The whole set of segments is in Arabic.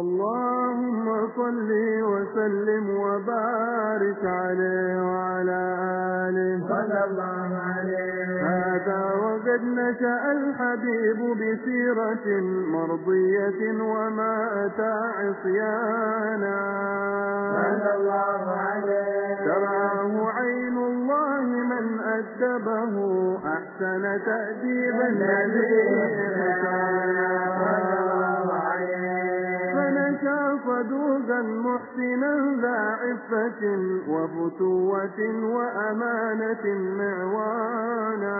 اللهم صل وسلم وبارك عليه وعلى آله. صلى الله عليه هذا وقد نشأ الحبيب بسيرة مرضية وما أتى عصيانا. صلى الله عليه تراه عين الله من أدبه. أحسن تأديبا الذي محسنا ذا عفة وفتوة وأمانة معوانا.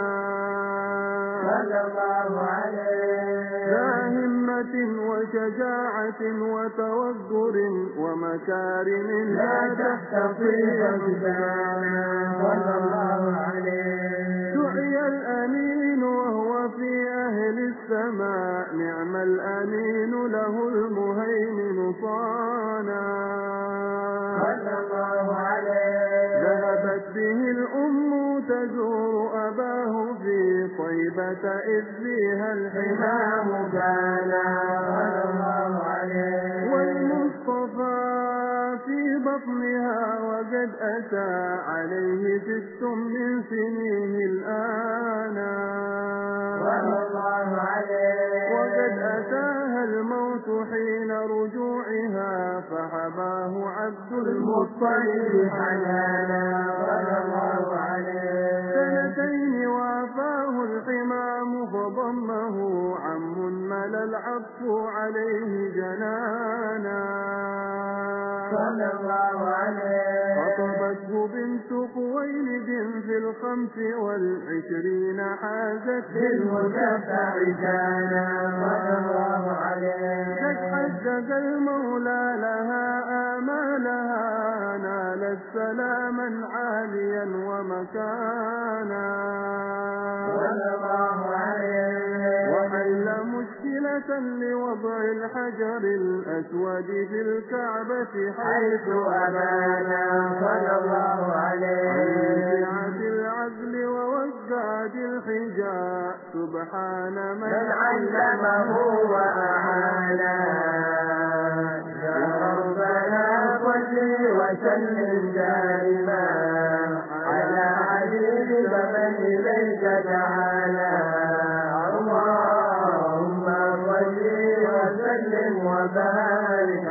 صلى الله عليه. ذا همة وشجاعة وتوقر ومكارم لا تحتقي أجدانا صلى الله عليه. نعم الأمين له المهيمن صانا صلى الله عليه. ذهبت به الأم تزور أباه في طيبة إذ فيها الحمام. كان. صلى الله عليه. والمصطفى في بطنها وقد أتى عليه ست من سنيه الآن. حين رجوعها فحباه عبد المطلب حنانا الله عليه. سنتين وافاه الحمام فضمه عم ملا العطف عليه جنانا. صلى الله عليه. خطبته بنت خويلد في الخمس والعشرين حازت بالمشفع كان صلى الله عليه قد حقق المولى لها آمالها نالت سلاما عاليا ومكانا. لوضع الحجر الأسود في الكعبة حيث أبانا صلى الله عليه عن العزل ووجاد الحجاب سبحان من من علمه وأعانا يا ربنا صل وسلم دائما على حبيبك من إليك تعالى ذلك